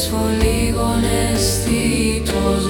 σχολείο, αισθητός